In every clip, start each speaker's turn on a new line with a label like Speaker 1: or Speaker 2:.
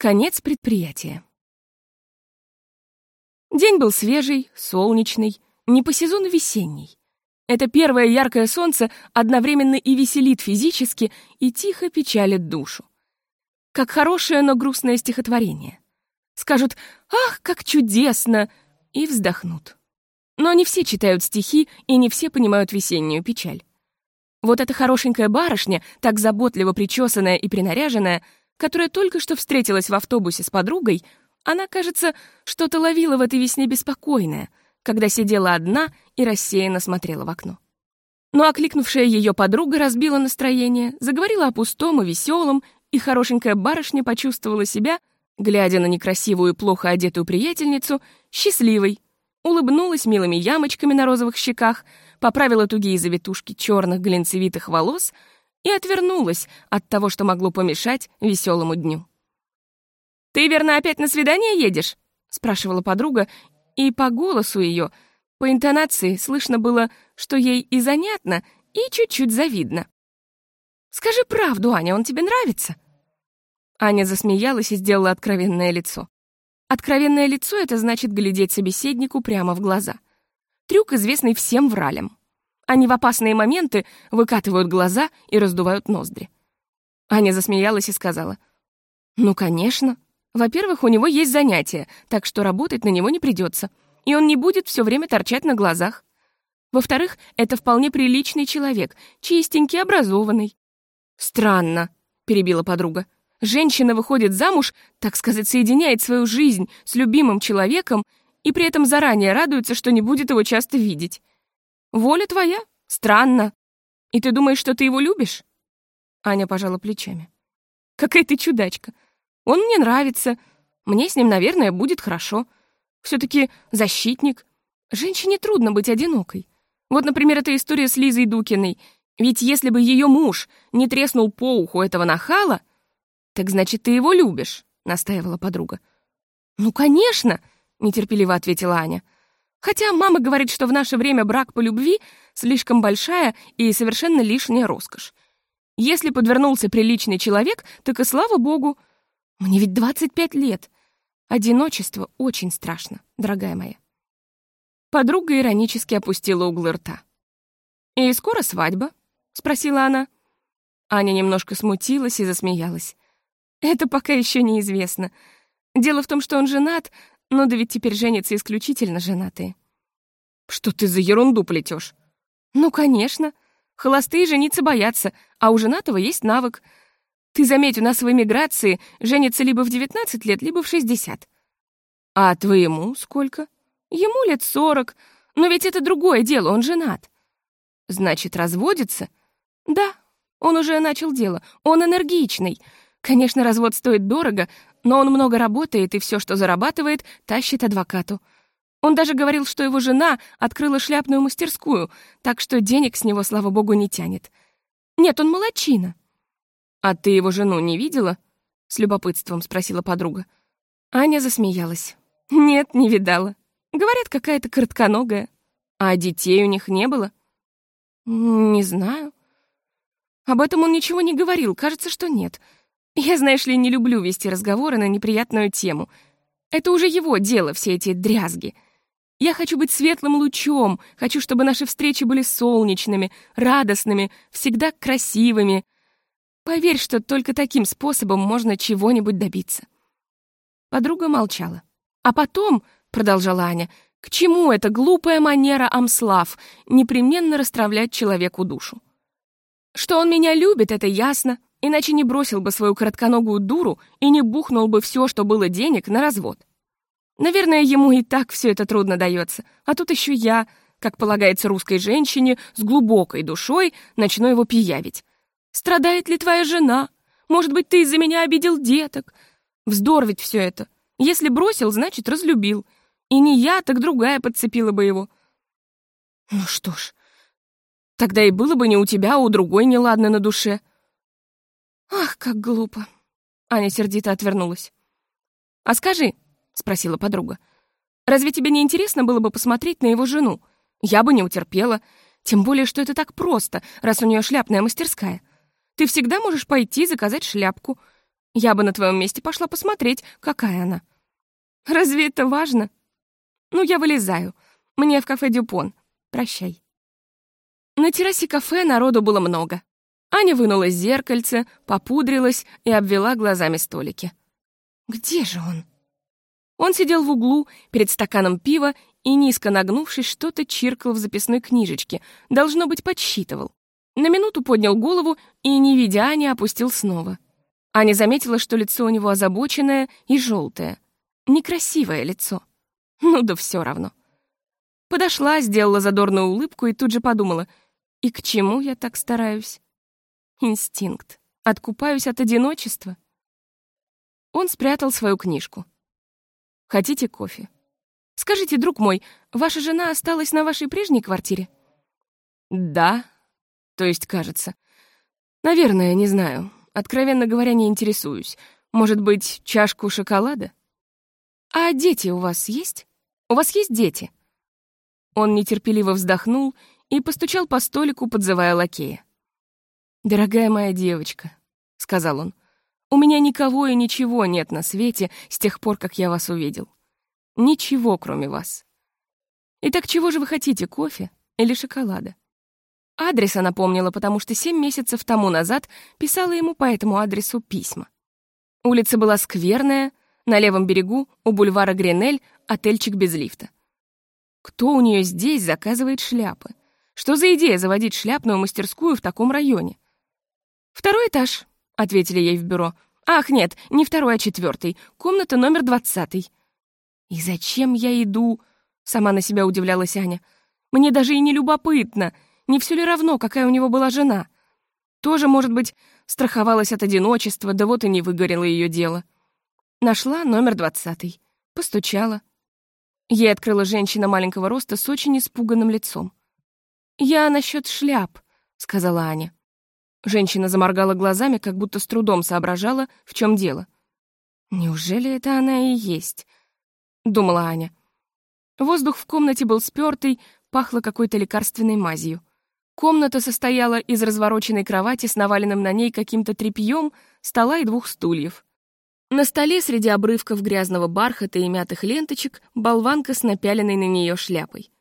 Speaker 1: Конец предприятия. День был свежий, солнечный, не по сезону весенний. Это первое яркое солнце одновременно и веселит физически, и тихо печалит душу. Как хорошее, но грустное стихотворение. Скажут «Ах, как чудесно!» и вздохнут. Но не все читают стихи, и не все понимают весеннюю печаль. Вот эта хорошенькая барышня, так заботливо причесанная и принаряженная, которая только что встретилась в автобусе с подругой, она, кажется, что-то ловила в этой весне беспокойное, когда сидела одна и рассеянно смотрела в окно. Но окликнувшая ее подруга разбила настроение, заговорила о пустом и веселом, и хорошенькая барышня почувствовала себя, глядя на некрасивую и плохо одетую приятельницу, счастливой, улыбнулась милыми ямочками на розовых щеках, поправила тугие завитушки черных глинцевитых волос и отвернулась от того, что могло помешать веселому дню. «Ты, верно, опять на свидание едешь?» — спрашивала подруга, и по голосу ее, по интонации слышно было, что ей и занятно, и чуть-чуть завидно. «Скажи правду, Аня, он тебе нравится?» Аня засмеялась и сделала откровенное лицо. Откровенное лицо — это значит глядеть собеседнику прямо в глаза. Трюк, известный всем вралям. Они в опасные моменты выкатывают глаза и раздувают ноздри. Аня засмеялась и сказала, «Ну, конечно. Во-первых, у него есть занятие, так что работать на него не придется, и он не будет все время торчать на глазах. Во-вторых, это вполне приличный человек, чистенький, образованный». «Странно», — перебила подруга. Женщина выходит замуж, так сказать, соединяет свою жизнь с любимым человеком и при этом заранее радуется, что не будет его часто видеть. Воля твоя? Странно. И ты думаешь, что ты его любишь? Аня пожала плечами. Какая ты чудачка. Он мне нравится. Мне с ним, наверное, будет хорошо. Все-таки защитник. Женщине трудно быть одинокой. Вот, например, эта история с Лизой Дукиной. Ведь если бы ее муж не треснул по уху этого нахала, «Так значит, ты его любишь?» — настаивала подруга. «Ну, конечно!» — нетерпеливо ответила Аня. «Хотя мама говорит, что в наше время брак по любви слишком большая и совершенно лишняя роскошь. Если подвернулся приличный человек, так и слава богу. Мне ведь 25 лет. Одиночество очень страшно, дорогая моя». Подруга иронически опустила углы рта. «И скоро свадьба?» — спросила она. Аня немножко смутилась и засмеялась. Это пока еще неизвестно. Дело в том, что он женат, но да ведь теперь женятся исключительно женатые. Что ты за ерунду плетешь? Ну, конечно. Холостые жениться боятся, а у женатого есть навык. Ты заметь, у нас в эмиграции женятся либо в 19 лет, либо в 60. А твоему сколько? Ему лет 40. Но ведь это другое дело, он женат. Значит, разводится? Да, он уже начал дело. Он энергичный. Конечно, развод стоит дорого, но он много работает и все, что зарабатывает, тащит адвокату. Он даже говорил, что его жена открыла шляпную мастерскую, так что денег с него, слава богу, не тянет. Нет, он молочина. «А ты его жену не видела?» — с любопытством спросила подруга. Аня засмеялась. «Нет, не видала. Говорят, какая-то коротконогая. А детей у них не было?» «Не знаю». Об этом он ничего не говорил, кажется, что нет. Я, знаешь ли, не люблю вести разговоры на неприятную тему. Это уже его дело, все эти дрязги. Я хочу быть светлым лучом, хочу, чтобы наши встречи были солнечными, радостными, всегда красивыми. Поверь, что только таким способом можно чего-нибудь добиться. Подруга молчала. А потом, — продолжала Аня, — к чему эта глупая манера Амслав непременно расстравлять человеку душу? Что он меня любит, это ясно, Иначе не бросил бы свою коротконогую дуру и не бухнул бы все, что было денег, на развод. Наверное, ему и так все это трудно дается, а тут еще я, как полагается русской женщине, с глубокой душой, начну его пиявить. Страдает ли твоя жена? Может быть, ты из-за меня обидел деток? Вздор ведь все это. Если бросил, значит, разлюбил. И не я, так другая подцепила бы его. Ну что ж, тогда и было бы не у тебя, а у другой неладно на душе. «Ах, как глупо!» Аня сердито отвернулась. «А скажи», — спросила подруга, «разве тебе не интересно было бы посмотреть на его жену? Я бы не утерпела, тем более, что это так просто, раз у нее шляпная мастерская. Ты всегда можешь пойти заказать шляпку. Я бы на твоем месте пошла посмотреть, какая она. Разве это важно? Ну, я вылезаю. Мне в кафе Дюпон. Прощай. На террасе кафе народу было много. Аня вынула зеркальце, попудрилась и обвела глазами столики. Где же он? Он сидел в углу перед стаканом пива и, низко нагнувшись, что-то чиркал в записной книжечке, должно быть, подсчитывал. На минуту поднял голову и, не видя Ани, опустил снова. Аня заметила, что лицо у него озабоченное и желтое. Некрасивое лицо. Ну да все равно. Подошла, сделала задорную улыбку и тут же подумала, и к чему я так стараюсь? Инстинкт. Откупаюсь от одиночества. Он спрятал свою книжку. Хотите кофе? Скажите, друг мой, ваша жена осталась на вашей прежней квартире? Да. То есть, кажется. Наверное, не знаю. Откровенно говоря, не интересуюсь. Может быть, чашку шоколада? А дети у вас есть? У вас есть дети? Он нетерпеливо вздохнул и постучал по столику, подзывая лакея. «Дорогая моя девочка», — сказал он, у меня никого и ничего нет на свете с тех пор, как я вас увидел. Ничего, кроме вас. Итак, чего же вы хотите, кофе или шоколада? Адрес она помнила, потому что семь месяцев тому назад писала ему по этому адресу письма. Улица была скверная, на левом берегу у бульвара Гренель отельчик без лифта. Кто у нее здесь заказывает шляпы? Что за идея заводить шляпную мастерскую в таком районе? Второй этаж, ответили ей в бюро. «Ах, нет, не второй, а четвертый. Комната номер двадцатый». «И зачем я иду?» — сама на себя удивлялась Аня. «Мне даже и не любопытно. Не все ли равно, какая у него была жена? Тоже, может быть, страховалась от одиночества, да вот и не выгорело ее дело». Нашла номер двадцатый. Постучала. Ей открыла женщина маленького роста с очень испуганным лицом. «Я насчет шляп», — сказала Аня. Женщина заморгала глазами, как будто с трудом соображала, в чем дело. «Неужели это она и есть?» — думала Аня. Воздух в комнате был спёртый, пахло какой-то лекарственной мазью. Комната состояла из развороченной кровати с наваленным на ней каким-то тряпьем, стола и двух стульев. На столе среди обрывков грязного бархата и мятых ленточек болванка с напяленной на нее шляпой.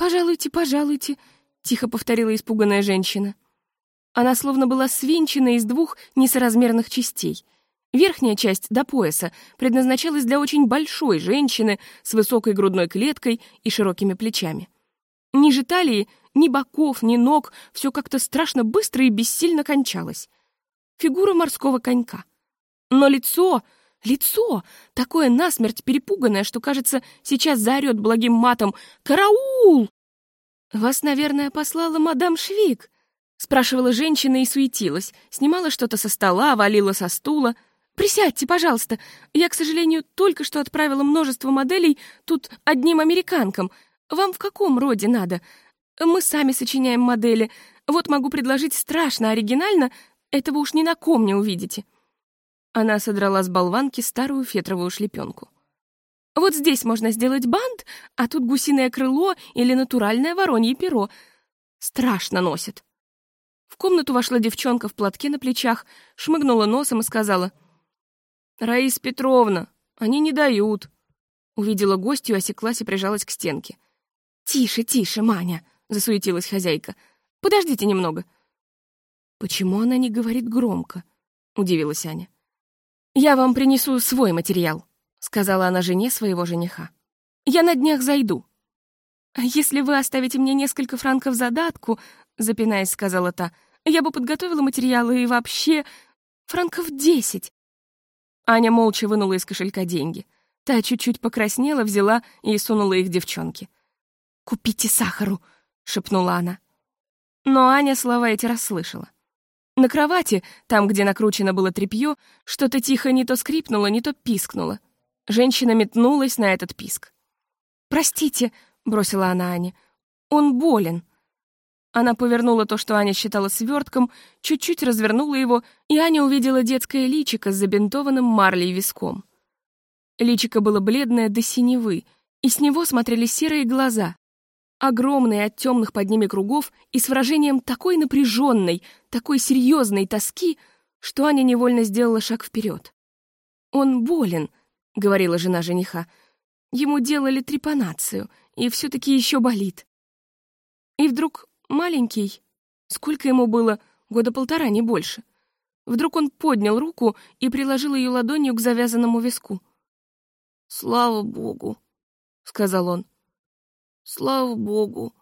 Speaker 1: «Пожалуйте, пожалуйте», — тихо повторила испуганная женщина. Она словно была свинчена из двух несоразмерных частей. Верхняя часть до пояса предназначалась для очень большой женщины с высокой грудной клеткой и широкими плечами. Ниже талии ни боков, ни ног, все как-то страшно быстро и бессильно кончалось. Фигура морского конька. Но лицо, лицо, такое насмерть перепуганное, что, кажется, сейчас заорет благим матом «Караул!» «Вас, наверное, послала мадам Швик», Спрашивала женщина и суетилась, снимала что-то со стола, валила со стула. «Присядьте, пожалуйста. Я, к сожалению, только что отправила множество моделей тут одним американкам. Вам в каком роде надо? Мы сами сочиняем модели. Вот могу предложить страшно оригинально, этого уж ни на ком не увидите». Она содрала с болванки старую фетровую шлепенку. «Вот здесь можно сделать бант, а тут гусиное крыло или натуральное воронье перо. Страшно носит». В комнату вошла девчонка в платке на плечах, шмыгнула носом и сказала. «Раис Петровна, они не дают». Увидела гостью, осеклась и прижалась к стенке. «Тише, тише, Маня», — засуетилась хозяйка. «Подождите немного». «Почему она не говорит громко?» — удивилась Аня. «Я вам принесу свой материал», — сказала она жене своего жениха. «Я на днях зайду». «Если вы оставите мне несколько франков задатку, запинаясь, сказала та. «Я бы подготовила материалы и вообще... франков десять!» Аня молча вынула из кошелька деньги. Та чуть-чуть покраснела, взяла и сунула их девчонке. «Купите сахару!» — шепнула она. Но Аня слова эти расслышала. На кровати, там, где накручено было тряпье, что-то тихо не то скрипнуло, не то пискнуло. Женщина метнулась на этот писк. «Простите», — бросила она Ане, — «он болен». Она повернула то, что Аня считала свертком, чуть-чуть развернула его, и Аня увидела детское личико с забинтованным марлей виском. Личико было бледное до синевы, и с него смотрели серые глаза, огромные от темных под ними кругов и с выражением такой напряженной, такой серьезной тоски, что Аня невольно сделала шаг вперед. «Он болен», — говорила жена жениха. «Ему делали трепанацию, и все таки еще болит». И вдруг маленький, сколько ему было, года полтора, не больше, вдруг он поднял руку и приложил ее ладонью к завязанному виску. «Слава Богу», — сказал он. «Слава Богу».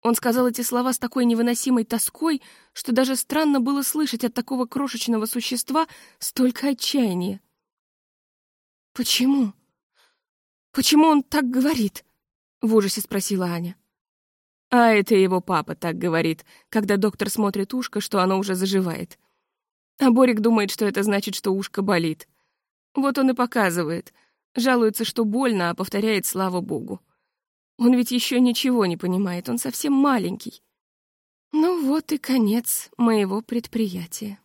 Speaker 1: Он сказал эти слова с такой невыносимой тоской, что даже странно было слышать от такого крошечного существа столько отчаяния. «Почему? Почему он так говорит?» — в ужасе спросила Аня. А это его папа так говорит, когда доктор смотрит ушко, что оно уже заживает. А Борик думает, что это значит, что ушко болит. Вот он и показывает. Жалуется, что больно, а повторяет «слава богу». Он ведь еще ничего не понимает, он совсем маленький. Ну вот и конец моего предприятия.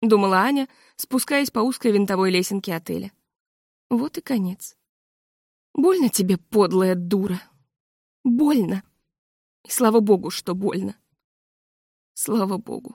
Speaker 1: Думала Аня, спускаясь по узкой винтовой лесенке отеля. Вот и конец. Больно тебе, подлая дура. Больно. И слава богу, что больно. Слава богу.